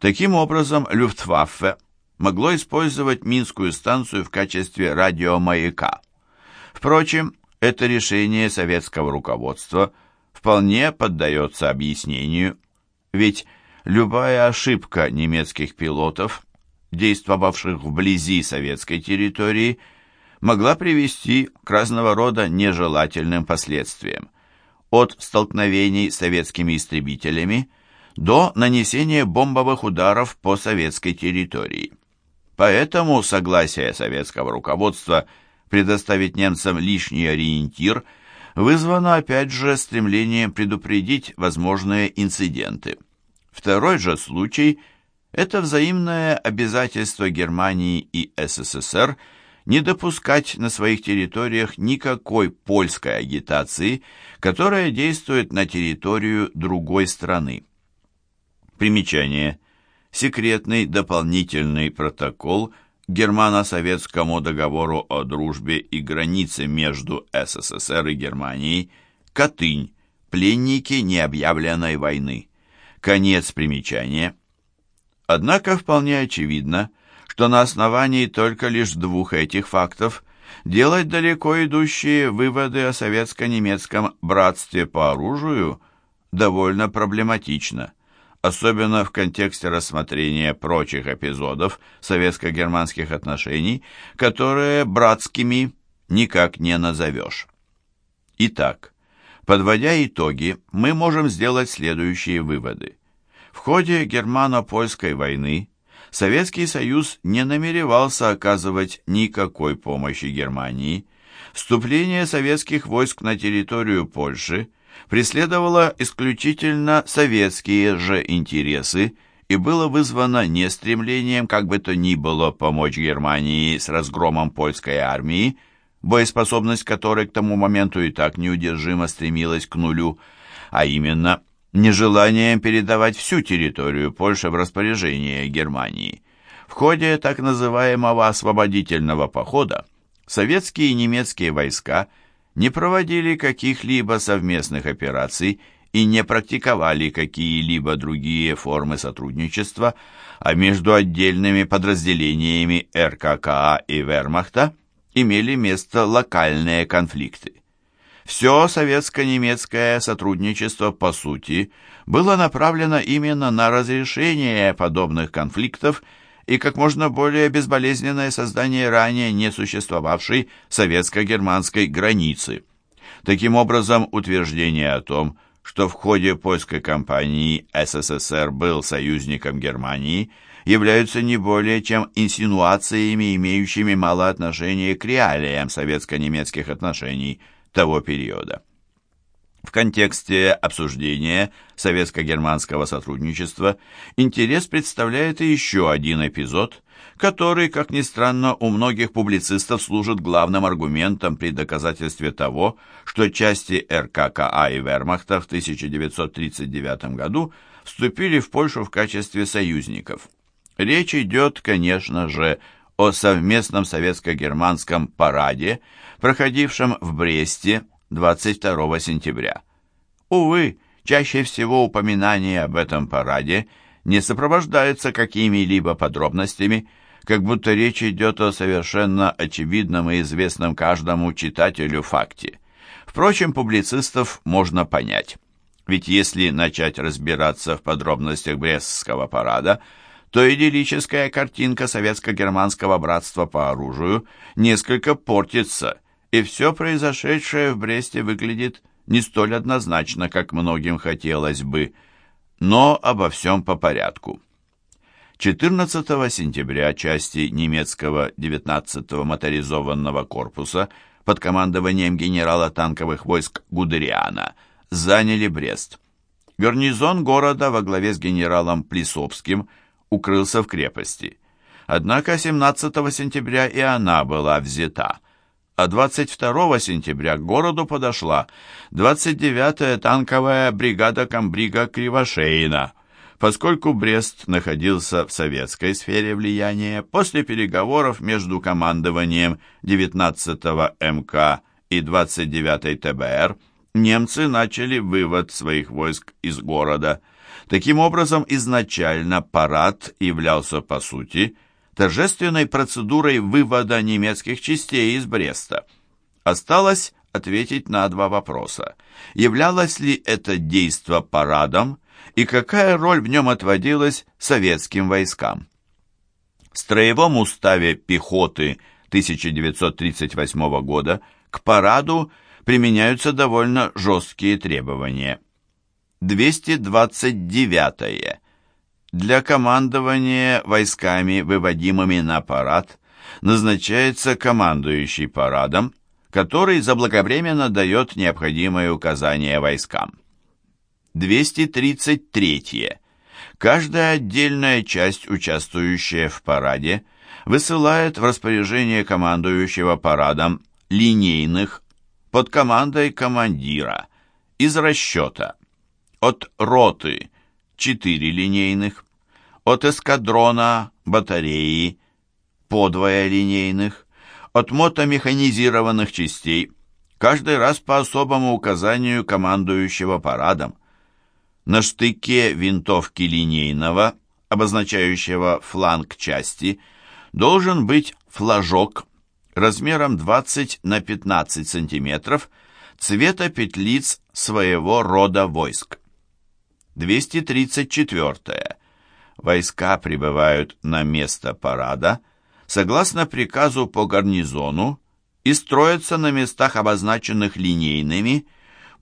Таким образом, Люфтваффе могло использовать Минскую станцию в качестве радиомаяка. Впрочем, это решение советского руководства вполне поддается объяснению, ведь любая ошибка немецких пилотов, действовавших вблизи советской территории, могла привести к разного рода нежелательным последствиям, от столкновений с советскими истребителями до нанесения бомбовых ударов по советской территории. Поэтому согласие советского руководства предоставить немцам лишний ориентир вызвано опять же стремлением предупредить возможные инциденты. Второй же случай – это взаимное обязательство Германии и СССР не допускать на своих территориях никакой польской агитации, которая действует на территорию другой страны. Примечание. Секретный дополнительный протокол Германо-Советскому договору о дружбе и границе между СССР и Германией, Катынь, пленники необъявленной войны. Конец примечания. Однако вполне очевидно, что на основании только лишь двух этих фактов делать далеко идущие выводы о советско-немецком братстве по оружию довольно проблематично, особенно в контексте рассмотрения прочих эпизодов советско-германских отношений, которые братскими никак не назовешь. Итак, Подводя итоги, мы можем сделать следующие выводы. В ходе германо-польской войны Советский Союз не намеревался оказывать никакой помощи Германии. Вступление советских войск на территорию Польши преследовало исключительно советские же интересы и было вызвано не стремлением как бы то ни было помочь Германии с разгромом польской армии, боеспособность которой к тому моменту и так неудержимо стремилась к нулю, а именно нежеланием передавать всю территорию Польши в распоряжение Германии. В ходе так называемого освободительного похода советские и немецкие войска не проводили каких-либо совместных операций и не практиковали какие-либо другие формы сотрудничества, а между отдельными подразделениями РККА и Вермахта – имели место локальные конфликты. Все советско-немецкое сотрудничество, по сути, было направлено именно на разрешение подобных конфликтов и как можно более безболезненное создание ранее не существовавшей советско-германской границы. Таким образом, утверждение о том, что в ходе польской кампании СССР был союзником Германии – являются не более чем инсинуациями, имеющими мало отношения к реалиям советско-немецких отношений того периода. В контексте обсуждения советско-германского сотрудничества интерес представляет и еще один эпизод, который, как ни странно, у многих публицистов служит главным аргументом при доказательстве того, что части РККА и Вермахта в 1939 году вступили в Польшу в качестве союзников. Речь идет, конечно же, о совместном советско-германском параде, проходившем в Бресте 22 сентября. Увы, чаще всего упоминание об этом параде не сопровождается какими-либо подробностями, как будто речь идет о совершенно очевидном и известном каждому читателю факте. Впрочем, публицистов можно понять. Ведь если начать разбираться в подробностях Брестского парада – то идиллическая картинка советско-германского братства по оружию несколько портится, и все произошедшее в Бресте выглядит не столь однозначно, как многим хотелось бы, но обо всем по порядку. 14 сентября части немецкого 19-го моторизованного корпуса под командованием генерала танковых войск Гудериана заняли Брест. Гарнизон города во главе с генералом Плесовским – укрылся в крепости. Однако 17 сентября и она была взята, а 22 сентября к городу подошла 29-я танковая бригада комбрига Кривошеина. Поскольку Брест находился в советской сфере влияния, после переговоров между командованием 19-го МК и 29-й ТБР немцы начали вывод своих войск из города – Таким образом, изначально парад являлся, по сути, торжественной процедурой вывода немецких частей из Бреста. Осталось ответить на два вопроса. Являлось ли это действо парадом и какая роль в нем отводилась советским войскам? В строевом уставе пехоты 1938 года к параду применяются довольно жесткие требования. 229. -е. Для командования войсками, выводимыми на парад, назначается командующий парадом, который заблаговременно дает необходимые указания войскам. 233. Каждая отдельная часть, участвующая в параде, высылает в распоряжение командующего парадом линейных под командой командира из расчета от роты 4 линейных, от эскадрона батареи подвое линейных, от мотомеханизированных частей, каждый раз по особому указанию командующего парадом. На штыке винтовки линейного, обозначающего фланг части, должен быть флажок размером 20 на 15 сантиметров цвета петлиц своего рода войск. 234. Войска прибывают на место парада согласно приказу по гарнизону и строятся на местах, обозначенных линейными,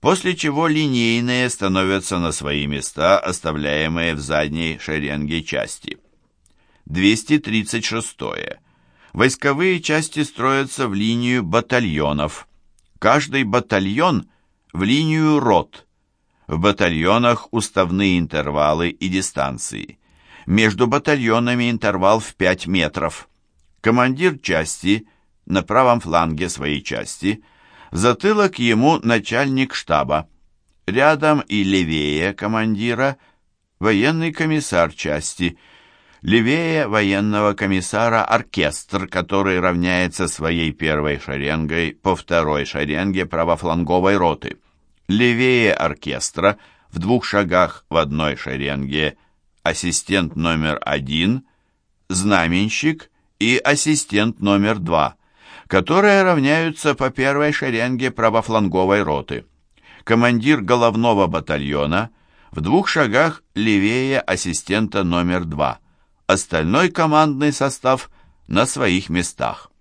после чего линейные становятся на свои места, оставляемые в задней шеренге части. 236. Войсковые части строятся в линию батальонов. Каждый батальон в линию рот. В батальонах уставные интервалы и дистанции. Между батальонами интервал в 5 метров. Командир части на правом фланге своей части, затылок ему начальник штаба. Рядом и левее командира военный комиссар части – Левее военного комиссара оркестр, который равняется своей первой шеренгой по второй шеренге правофланговой роты. Левее оркестра, в двух шагах в одной шеренге, ассистент номер один, знаменщик и ассистент номер два, которые равняются по первой шеренге правофланговой роты. Командир головного батальона в двух шагах левее ассистента номер два остальной командный состав на своих местах.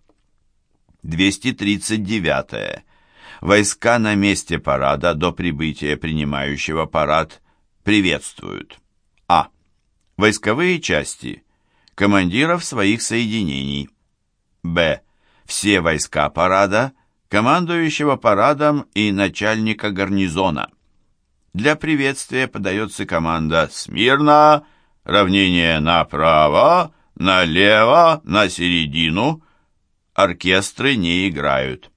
239. -е. Войска на месте парада до прибытия принимающего парад приветствуют. А. Войсковые части. Командиров своих соединений. Б. Все войска парада, командующего парадом и начальника гарнизона. Для приветствия подается команда «Смирно!» равнение направо, налево, на середину. Оркестры не играют.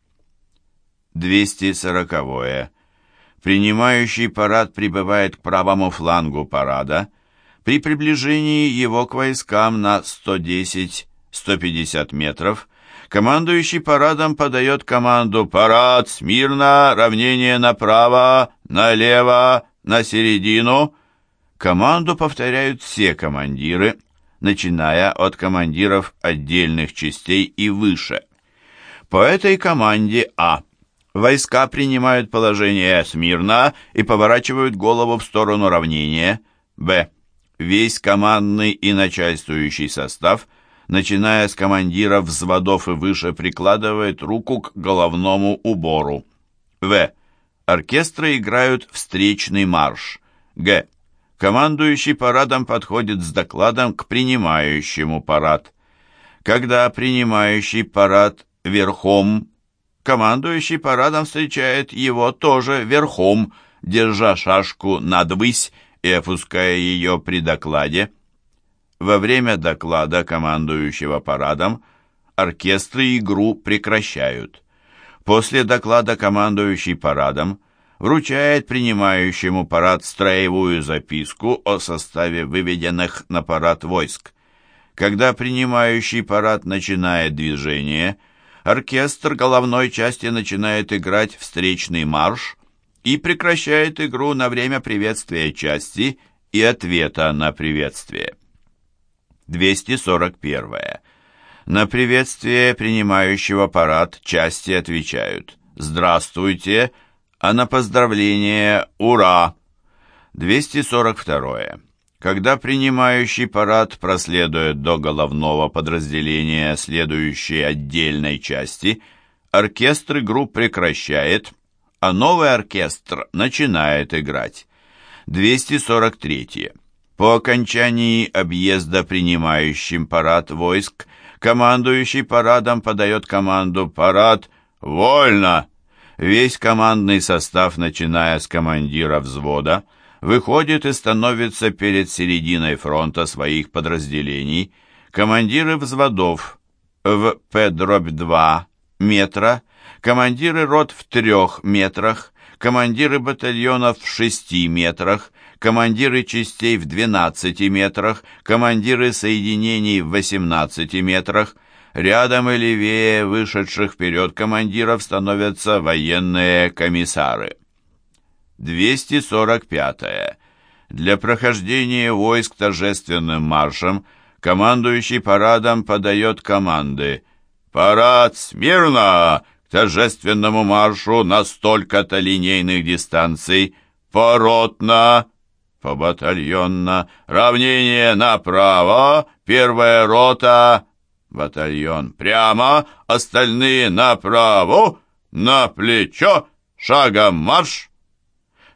240. -е. Принимающий парад прибывает к правому флангу парада. При приближении его к войскам на 110-150 метров командующий парадом подает команду «Парад! Смирно! Равнение направо, налево, на середину!» Команду повторяют все командиры, начиная от командиров отдельных частей и выше. По этой команде А. Войска принимают положение смирно и поворачивают голову в сторону равнения. Б. Весь командный и начальствующий состав, начиная с командиров взводов и выше, прикладывает руку к головному убору. В. Оркестры играют встречный марш. Г. Командующий парадом подходит с докладом к принимающему парад. Когда принимающий парад верхом, командующий парадом встречает его тоже верхом, держа шашку надвысь и опуская ее при докладе. Во время доклада командующего парадом оркестры игру прекращают. После доклада командующий парадом вручает принимающему парад строевую записку о составе выведенных на парад войск. Когда принимающий парад начинает движение, оркестр головной части начинает играть встречный марш и прекращает игру на время приветствия части и ответа на приветствие. 241. На приветствие принимающего парад части отвечают «Здравствуйте», а на поздравление «Ура!». 242. Когда принимающий парад проследует до головного подразделения следующей отдельной части, оркестр игру прекращает, а новый оркестр начинает играть. 243. По окончании объезда принимающим парад войск, командующий парадом подает команду «Парад! Вольно!». Весь командный состав, начиная с командира взвода, выходит и становится перед серединой фронта своих подразделений. Командиры взводов в П-2 метра, командиры рот в трех метрах, командиры батальонов в шести метрах, командиры частей в 12 метрах, командиры соединений в 18 метрах. Рядом и левее вышедших вперед командиров становятся военные комиссары. 245. -е. Для прохождения войск торжественным маршем командующий парадом подает команды «Парад смирно!» К торжественному маршу на столько-то линейных дистанций «Поротно!» «Побатальонно!» «Равнение направо!» «Первая рота!» «Батальон прямо!» «Остальные направо!» «На плечо!» «Шагом марш!»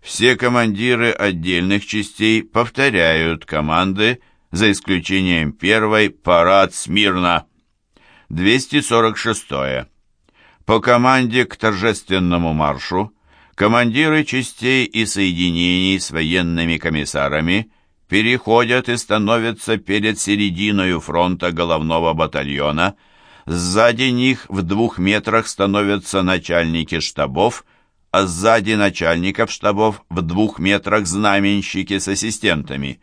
Все командиры отдельных частей повторяют команды, за исключением первой «Парад смирно». 246. По команде к торжественному маршу командиры частей и соединений с военными комиссарами переходят и становятся перед серединой фронта головного батальона. Сзади них в двух метрах становятся начальники штабов – а сзади начальников штабов в двух метрах знаменщики с ассистентами.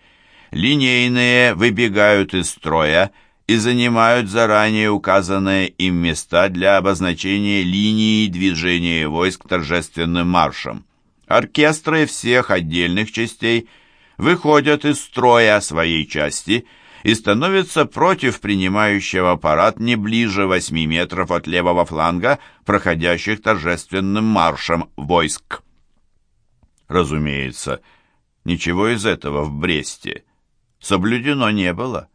Линейные выбегают из строя и занимают заранее указанные им места для обозначения линии движения войск торжественным маршем. Оркестры всех отдельных частей выходят из строя своей части – и становится против принимающего аппарат не ближе 8 метров от левого фланга, проходящих торжественным маршем войск. Разумеется, ничего из этого в Бресте соблюдено не было.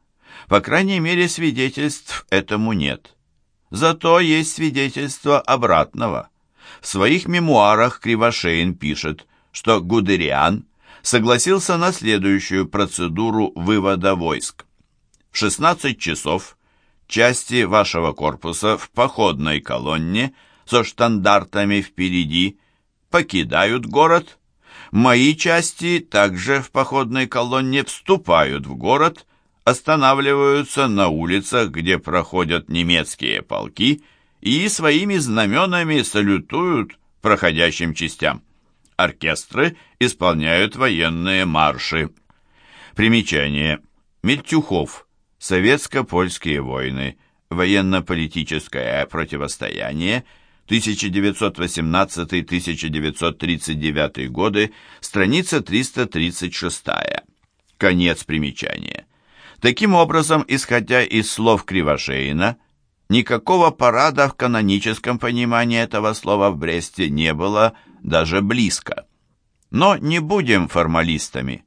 По крайней мере, свидетельств этому нет. Зато есть свидетельство обратного. В своих мемуарах Кривошеин пишет, что Гудериан согласился на следующую процедуру вывода войск. В 16 часов части вашего корпуса в походной колонне со штандартами впереди покидают город. Мои части также в походной колонне вступают в город, останавливаются на улицах, где проходят немецкие полки, и своими знаменами салютуют проходящим частям. Оркестры исполняют военные марши. Примечание. Мельтюхов. Советско-польские войны. Военно-политическое противостояние. 1918-1939 годы. Страница 336. Конец примечания. Таким образом, исходя из слов Кривошеина, никакого парада в каноническом понимании этого слова в Бресте не было даже близко. Но не будем формалистами.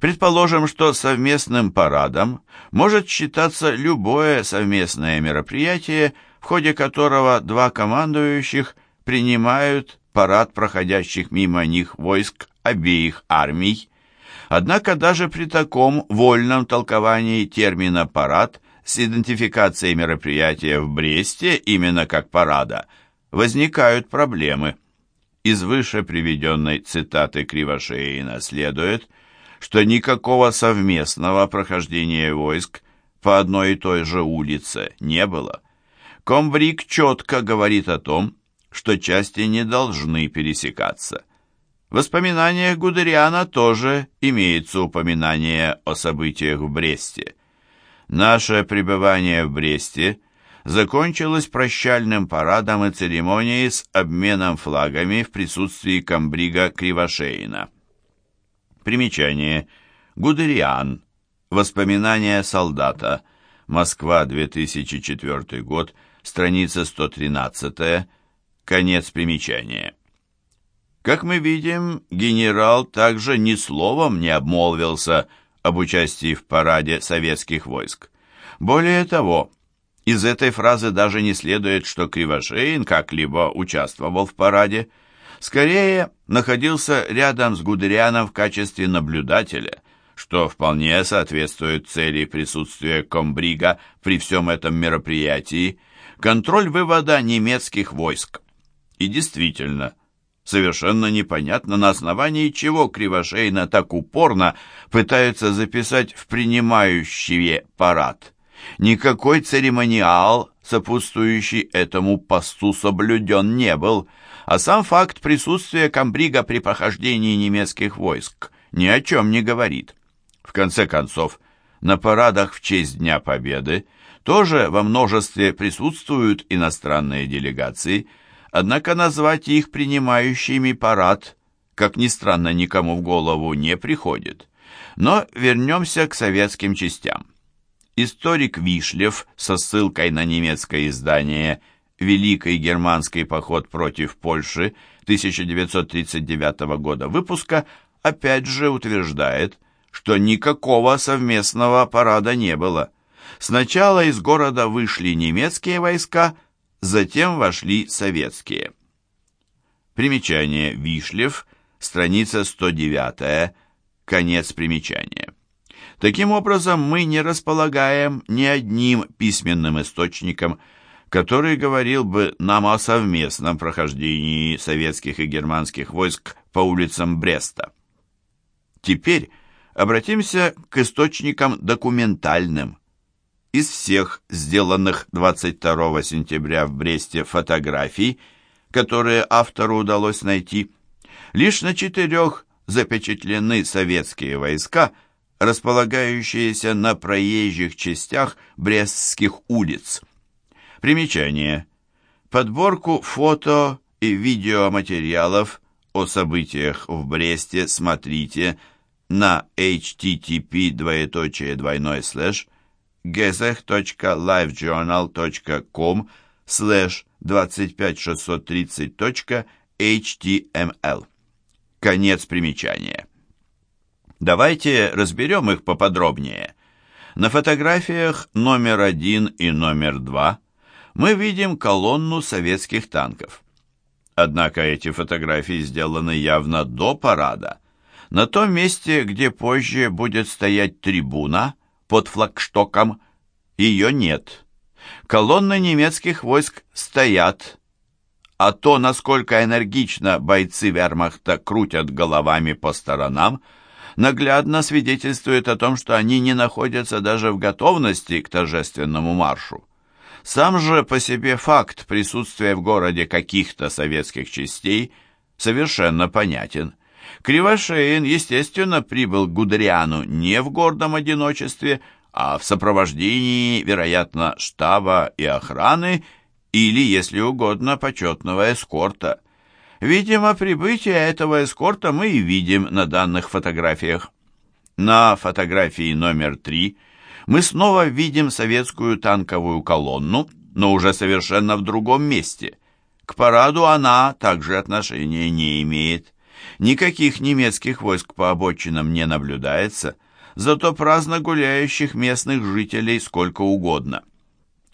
Предположим, что совместным парадом может считаться любое совместное мероприятие, в ходе которого два командующих принимают парад проходящих мимо них войск обеих армий. Однако даже при таком вольном толковании термина «парад» с идентификацией мероприятия в Бресте именно как парада возникают проблемы. Из выше приведенной цитаты Кривошеина следует, что никакого совместного прохождения войск по одной и той же улице не было. Комбриг четко говорит о том, что части не должны пересекаться. В воспоминаниях Гудериана тоже имеется упоминание о событиях в Бресте. Наше пребывание в Бресте закончилось прощальным парадом и церемонией с обменом флагами в присутствии комбрига Кривошеина. Примечание. Гудериан. Воспоминания солдата. Москва, 2004 год. Страница 113. Конец примечания. Как мы видим, генерал также ни словом не обмолвился об участии в параде советских войск. Более того, из этой фразы даже не следует, что Кривошеин как-либо участвовал в параде. Скорее, находился рядом с Гудерианом в качестве наблюдателя, что вполне соответствует цели присутствия комбрига при всем этом мероприятии, контроль вывода немецких войск. И действительно, совершенно непонятно, на основании чего Кривошейна так упорно пытаются записать в принимающие парад. Никакой церемониал, сопутствующий этому посту, соблюден не был, а сам факт присутствия комбрига при похождении немецких войск ни о чем не говорит. В конце концов, на парадах в честь Дня Победы тоже во множестве присутствуют иностранные делегации, однако назвать их принимающими парад, как ни странно, никому в голову не приходит. Но вернемся к советским частям. Историк Вишлев со ссылкой на немецкое издание «Великий германский поход против Польши» 1939 года выпуска опять же утверждает, что никакого совместного парада не было. Сначала из города вышли немецкие войска, затем вошли советские. Примечание Вишлев, страница 109, конец примечания. Таким образом, мы не располагаем ни одним письменным источником, который говорил бы нам о совместном прохождении советских и германских войск по улицам Бреста. Теперь обратимся к источникам документальным. Из всех сделанных 22 сентября в Бресте фотографий, которые автору удалось найти, лишь на четырех запечатлены советские войска – располагающиеся на проезжих частях Брестских улиц. Примечание. Подборку фото и видеоматериалов о событиях в Бресте смотрите на http двоеточие gesech.livejournal.com слэш 25630.html Конец примечания. Давайте разберем их поподробнее. На фотографиях номер один и номер два мы видим колонну советских танков. Однако эти фотографии сделаны явно до парада. На том месте, где позже будет стоять трибуна под флагштоком, ее нет. Колонны немецких войск стоят, а то, насколько энергично бойцы вермахта крутят головами по сторонам – наглядно свидетельствует о том, что они не находятся даже в готовности к торжественному маршу. Сам же по себе факт присутствия в городе каких-то советских частей совершенно понятен. Кривошеин, естественно, прибыл к Гудериану не в гордом одиночестве, а в сопровождении, вероятно, штаба и охраны или, если угодно, почетного эскорта. Видимо, прибытие этого эскорта мы и видим на данных фотографиях. На фотографии номер три мы снова видим советскую танковую колонну, но уже совершенно в другом месте. К параду она также отношения не имеет. Никаких немецких войск по обочинам не наблюдается, зато праздно гуляющих местных жителей сколько угодно.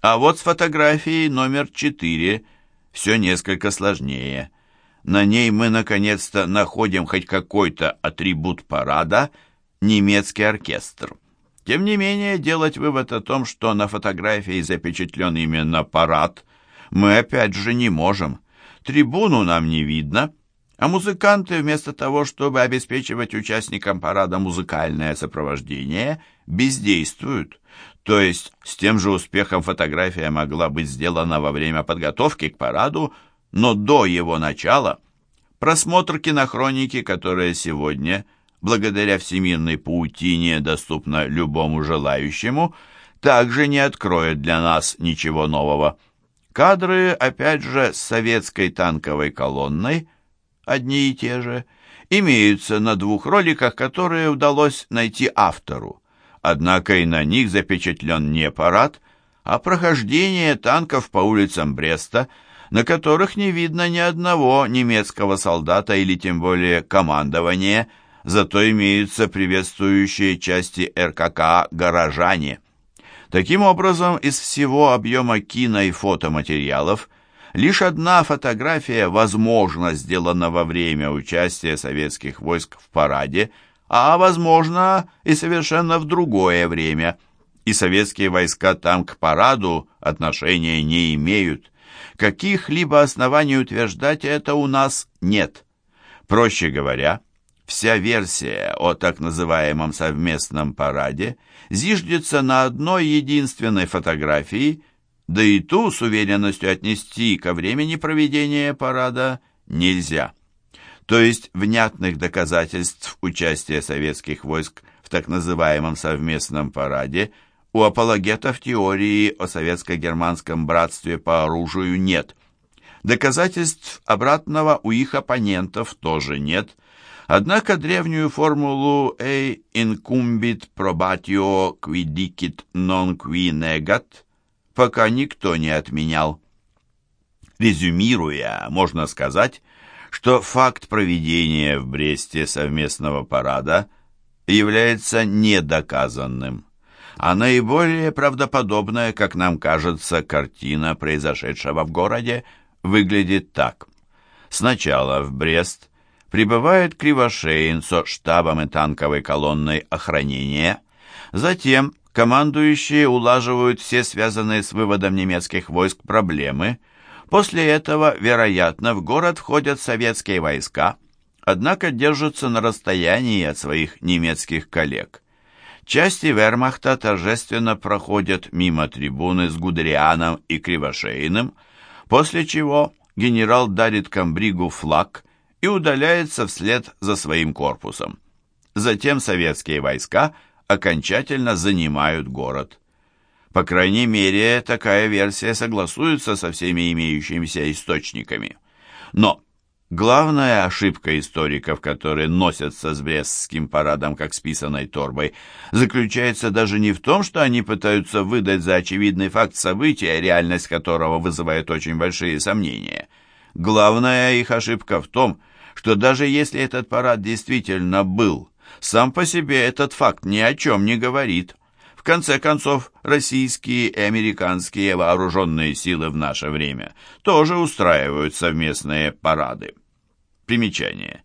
А вот с фотографией номер четыре все несколько сложнее – на ней мы наконец-то находим хоть какой-то атрибут парада – немецкий оркестр. Тем не менее, делать вывод о том, что на фотографии запечатлен именно парад, мы опять же не можем. Трибуну нам не видно, а музыканты вместо того, чтобы обеспечивать участникам парада музыкальное сопровождение, бездействуют. То есть с тем же успехом фотография могла быть сделана во время подготовки к параду, но до его начала просмотр кинохроники, которая сегодня, благодаря всемирной паутине, доступна любому желающему, также не откроет для нас ничего нового. Кадры, опять же, с советской танковой колонной, одни и те же, имеются на двух роликах, которые удалось найти автору. Однако и на них запечатлен не парад, а прохождение танков по улицам Бреста, на которых не видно ни одного немецкого солдата или тем более командования, зато имеются приветствующие части РКК «Горожане». Таким образом, из всего объема кино и фотоматериалов лишь одна фотография, возможно, сделана во время участия советских войск в параде, а, возможно, и совершенно в другое время. И советские войска там к параду отношения не имеют. Каких-либо оснований утверждать это у нас нет. Проще говоря, Вся версия о так называемом совместном параде зиждется на одной единственной фотографии, да и ту с уверенностью отнести ко времени проведения парада нельзя. То есть внятных доказательств участия советских войск в так называемом совместном параде у апологетов теории о советско-германском братстве по оружию нет. Доказательств обратного у их оппонентов тоже нет – Однако древнюю формулу «ei incumbit probatio qui dicit non qui negat» пока никто не отменял. Резюмируя, можно сказать, что факт проведения в Бресте совместного парада является недоказанным, а наиболее правдоподобная, как нам кажется, картина произошедшего в городе выглядит так. Сначала в Брест прибывает Кривошеин со штабом и танковой колонной охранения. Затем командующие улаживают все связанные с выводом немецких войск проблемы. После этого, вероятно, в город входят советские войска, однако держатся на расстоянии от своих немецких коллег. Части вермахта торжественно проходят мимо трибуны с Гудерианом и Кривошеиным, после чего генерал дарит комбригу флаг – и удаляется вслед за своим корпусом. Затем советские войска окончательно занимают город. По крайней мере, такая версия согласуется со всеми имеющимися источниками. Но главная ошибка историков, которые носятся с Брестским парадом как с писаной торбой, заключается даже не в том, что они пытаются выдать за очевидный факт события, реальность которого вызывает очень большие сомнения. Главная их ошибка в том, что даже если этот парад действительно был, сам по себе этот факт ни о чем не говорит. В конце концов, российские и американские вооруженные силы в наше время тоже устраивают совместные парады. Примечание.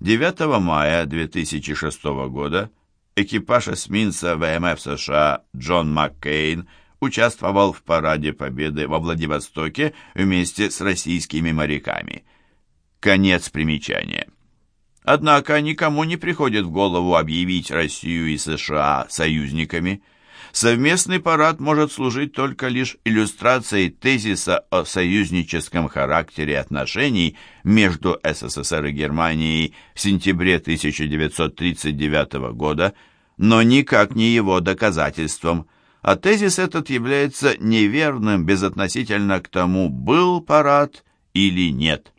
9 мая 2006 года экипаж эсминца ВМФ США Джон Маккейн участвовал в параде Победы во Владивостоке вместе с российскими моряками – Конец примечания. Однако никому не приходит в голову объявить Россию и США союзниками. Совместный парад может служить только лишь иллюстрацией тезиса о союзническом характере отношений между СССР и Германией в сентябре 1939 года, но никак не его доказательством, а тезис этот является неверным безотносительно к тому, был парад или нет.